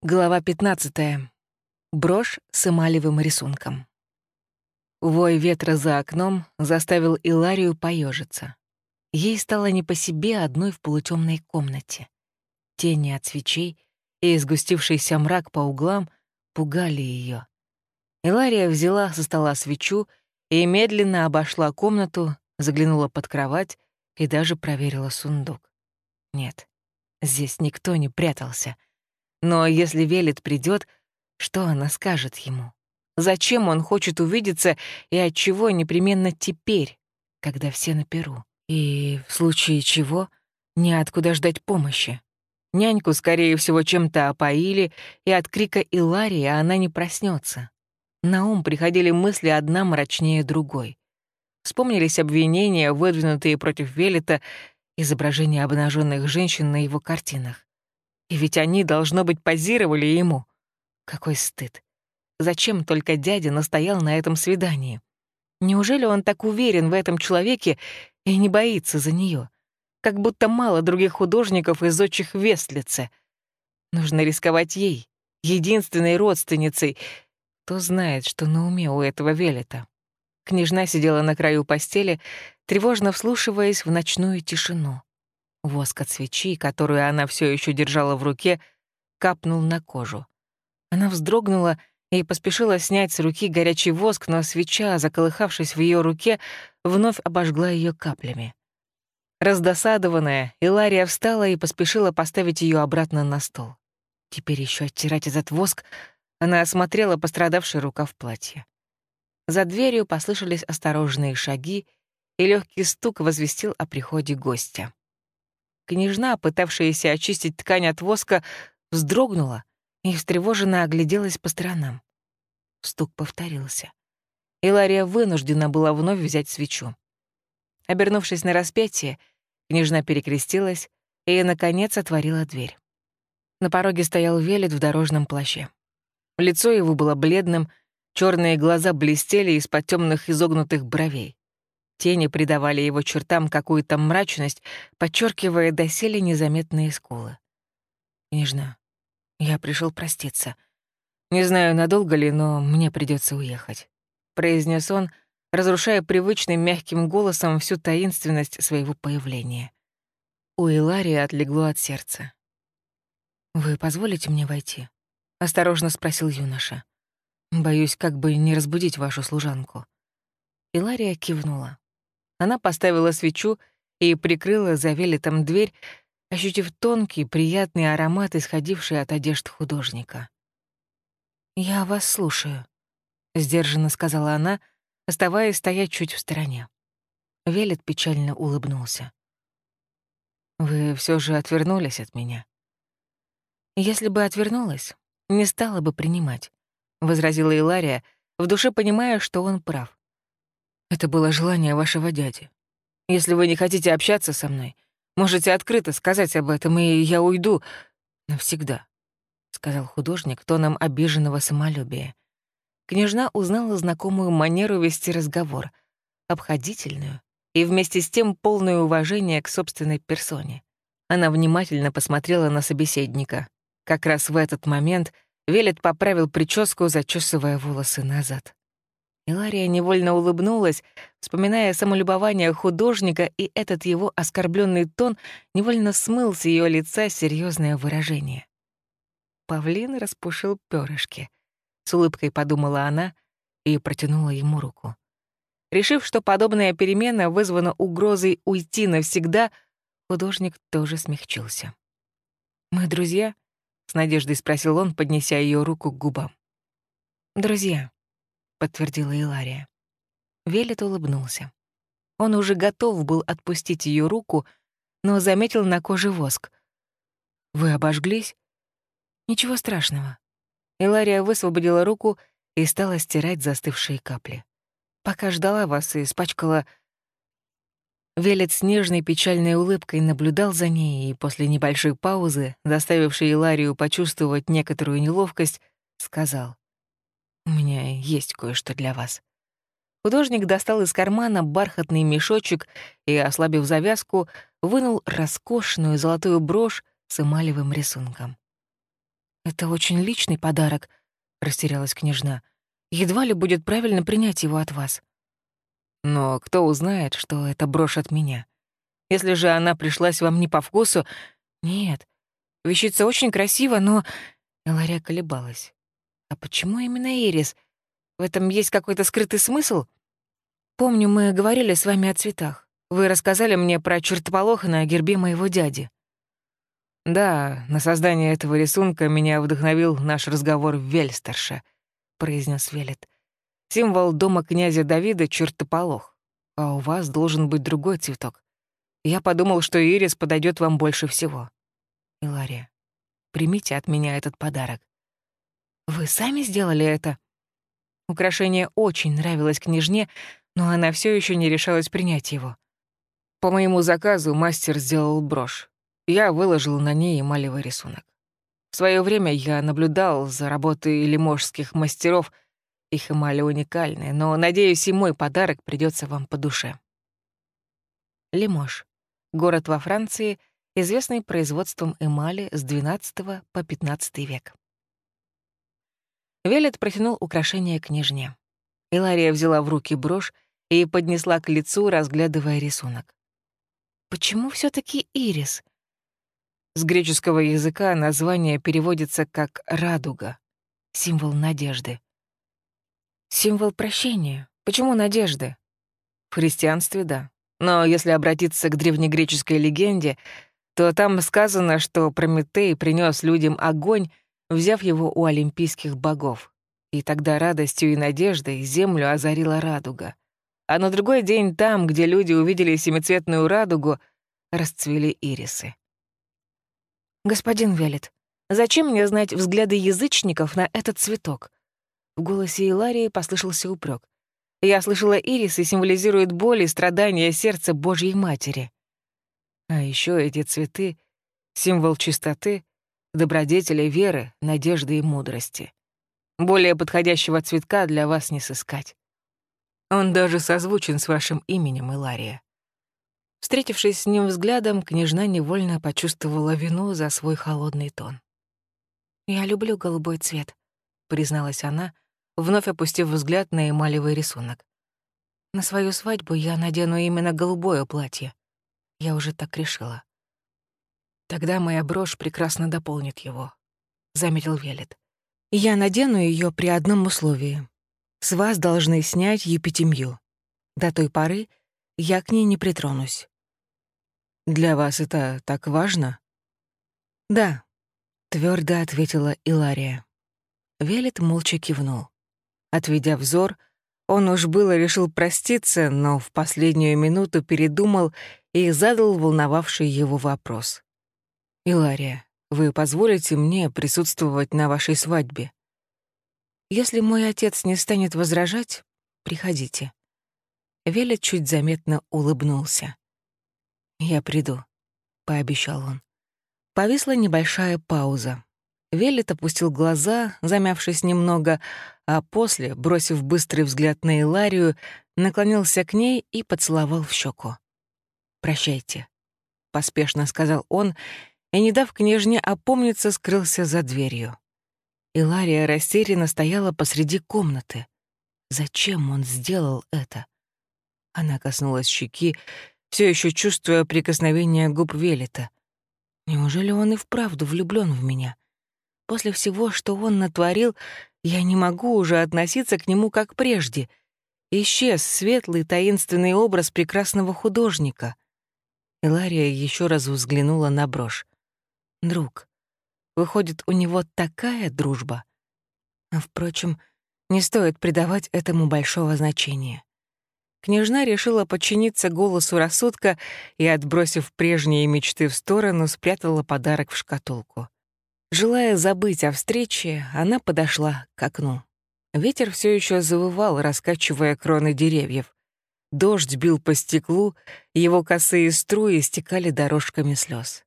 Глава 15. Брошь с эмалевым рисунком. Вой ветра за окном заставил Иларию поежиться. Ей стало не по себе одной в полутемной комнате. Тени от свечей и сгустившийся мрак по углам пугали ее. Илария взяла со стола свечу и медленно обошла комнату, заглянула под кровать и даже проверила сундук. Нет, здесь никто не прятался — но если Велит придет, что она скажет ему? Зачем он хочет увидеться и от чего непременно теперь, когда все на перу? И в случае чего неоткуда ждать помощи. Няньку, скорее всего, чем-то опоили, и от крика Иларии она не проснется. На ум приходили мысли одна мрачнее другой. Вспомнились обвинения, выдвинутые против Велита, изображения обнаженных женщин на его картинах. И ведь они, должно быть, позировали ему. Какой стыд. Зачем только дядя настоял на этом свидании? Неужели он так уверен в этом человеке и не боится за нее? Как будто мало других художников из отчих Вестлице. Нужно рисковать ей, единственной родственницей. Кто знает, что на уме у этого Велета. Княжна сидела на краю постели, тревожно вслушиваясь в ночную тишину. Воск от свечи, которую она все еще держала в руке, капнул на кожу. Она вздрогнула и поспешила снять с руки горячий воск, но свеча, заколыхавшись в ее руке, вновь обожгла ее каплями. Раздосадованная, Илария встала и поспешила поставить ее обратно на стол. Теперь еще оттирать этот воск, она осмотрела пострадавший рукав платья. За дверью послышались осторожные шаги, и легкий стук возвестил о приходе гостя. Княжна, пытавшаяся очистить ткань от воска, вздрогнула и встревоженно огляделась по сторонам. Стук повторился. Илария вынуждена была вновь взять свечу. Обернувшись на распятие, княжна перекрестилась и, наконец, отворила дверь. На пороге стоял Велет в дорожном плаще. Лицо его было бледным, черные глаза блестели из-под темных изогнутых бровей. Тени придавали его чертам какую-то мрачность, подчеркивая доселе незаметные скулы. «Княжна, я пришел проститься. Не знаю, надолго ли, но мне придется уехать», — произнес он, разрушая привычным мягким голосом всю таинственность своего появления. У Иларии отлегло от сердца. «Вы позволите мне войти?» — осторожно спросил юноша. «Боюсь, как бы не разбудить вашу служанку». Илария кивнула. Она поставила свечу и прикрыла за велетом дверь, ощутив тонкий, приятный аромат, исходивший от одежд художника. «Я вас слушаю», — сдержанно сказала она, оставаясь стоять чуть в стороне. Велет печально улыбнулся. «Вы все же отвернулись от меня». «Если бы отвернулась, не стала бы принимать», — возразила Илария, в душе понимая, что он прав. Это было желание вашего дяди. Если вы не хотите общаться со мной, можете открыто сказать об этом, и я уйду навсегда», — сказал художник тоном обиженного самолюбия. Княжна узнала знакомую манеру вести разговор, обходительную и вместе с тем полное уважение к собственной персоне. Она внимательно посмотрела на собеседника. Как раз в этот момент Велет поправил прическу, зачесывая волосы назад. Илария невольно улыбнулась, вспоминая самолюбование художника, и этот его оскорбленный тон невольно смыл с ее лица серьезное выражение. Павлин распушил перышки. С улыбкой подумала она и протянула ему руку. Решив, что подобная перемена вызвана угрозой уйти навсегда, художник тоже смягчился. «Мы друзья?» — с надеждой спросил он, поднеся ее руку к губам. «Друзья», — подтвердила Илария. Велет улыбнулся. Он уже готов был отпустить ее руку, но заметил на коже воск. «Вы обожглись?» «Ничего страшного». Илария высвободила руку и стала стирать застывшие капли. «Пока ждала вас и испачкала...» Велет с нежной печальной улыбкой наблюдал за ней и после небольшой паузы, заставившей Иларию почувствовать некоторую неловкость, сказал. У меня есть кое-что для вас». Художник достал из кармана бархатный мешочек и, ослабив завязку, вынул роскошную золотую брошь с эмалевым рисунком. «Это очень личный подарок», — растерялась княжна. «Едва ли будет правильно принять его от вас». «Но кто узнает, что это брошь от меня? Если же она пришлась вам не по вкусу...» «Нет, вещица очень красива, но...» Элария колебалась. «А почему именно ирис? В этом есть какой-то скрытый смысл?» «Помню, мы говорили с вами о цветах. Вы рассказали мне про чертополох на гербе моего дяди». «Да, на создание этого рисунка меня вдохновил наш разговор в Вельстерше», — произнес Велет. «Символ дома князя Давида — чертополох, а у вас должен быть другой цветок. Я подумал, что ирис подойдет вам больше всего. Илария, примите от меня этот подарок». «Вы сами сделали это?» Украшение очень нравилось княжне, но она все еще не решалась принять его. По моему заказу мастер сделал брошь. Я выложил на ней эмалевый рисунок. В свое время я наблюдал за работой лиможских мастеров. Их эмали уникальны, но, надеюсь, и мой подарок придется вам по душе. Лимож. Город во Франции, известный производством эмали с XII по XV век. Велет протянул украшение княжне. Илария взяла в руки брошь и поднесла к лицу, разглядывая рисунок. «Почему все таки ирис?» С греческого языка название переводится как «радуга», символ надежды. Символ прощения. Почему надежды? В христианстве — да. Но если обратиться к древнегреческой легенде, то там сказано, что Прометей принес людям огонь, взяв его у олимпийских богов. И тогда радостью и надеждой землю озарила радуга. А на другой день там, где люди увидели семицветную радугу, расцвели ирисы. «Господин Велет, зачем мне знать взгляды язычников на этот цветок?» В голосе Иларии послышался упрек. «Я слышала, ирисы символизируют боль и страдания сердца Божьей Матери. А еще эти цветы — символ чистоты, добродетели, веры, надежды и мудрости. Более подходящего цветка для вас не сыскать. Он даже созвучен с вашим именем, Илария. Встретившись с ним взглядом, княжна невольно почувствовала вину за свой холодный тон. «Я люблю голубой цвет», — призналась она, вновь опустив взгляд на эмалевый рисунок. «На свою свадьбу я надену именно голубое платье. Я уже так решила». «Тогда моя брошь прекрасно дополнит его», — заметил Велет. «Я надену ее при одном условии. С вас должны снять епитемью. До той поры я к ней не притронусь. Для вас это так важно? Да, твердо ответила Илария. Велет молча кивнул. Отведя взор, он уж было решил проститься, но в последнюю минуту передумал и задал волновавший его вопрос. «Илария, вы позволите мне присутствовать на вашей свадьбе? Если мой отец не станет возражать, приходите. Велет чуть заметно улыбнулся. «Я приду», — пообещал он. Повисла небольшая пауза. Велет опустил глаза, замявшись немного, а после, бросив быстрый взгляд на Иларию, наклонился к ней и поцеловал в щеку. «Прощайте», — поспешно сказал он, и, не дав княжне опомниться, скрылся за дверью. Илария растерянно стояла посреди комнаты. Зачем он сделал это? Она коснулась щеки, все еще чувствуя прикосновение губ Велета. Неужели он и вправду влюблен в меня? После всего, что он натворил, я не могу уже относиться к нему как прежде. Исчез светлый таинственный образ прекрасного художника. Илария еще раз взглянула на брошь. Друг. Выходит, у него такая дружба. А, впрочем, не стоит придавать этому большого значения. Княжна решила подчиниться голосу рассудка и, отбросив прежние мечты в сторону, спрятала подарок в шкатулку. Желая забыть о встрече, она подошла к окну. Ветер все еще завывал, раскачивая кроны деревьев. Дождь бил по стеклу, его косые струи стекали дорожками слез.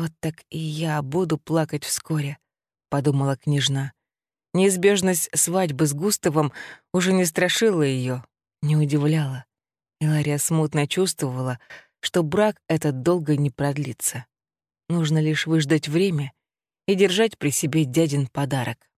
«Вот так и я буду плакать вскоре», — подумала княжна. Неизбежность свадьбы с Густавом уже не страшила ее, не удивляла. Илария смутно чувствовала, что брак этот долго не продлится. Нужно лишь выждать время, и держать при себе дядин подарок.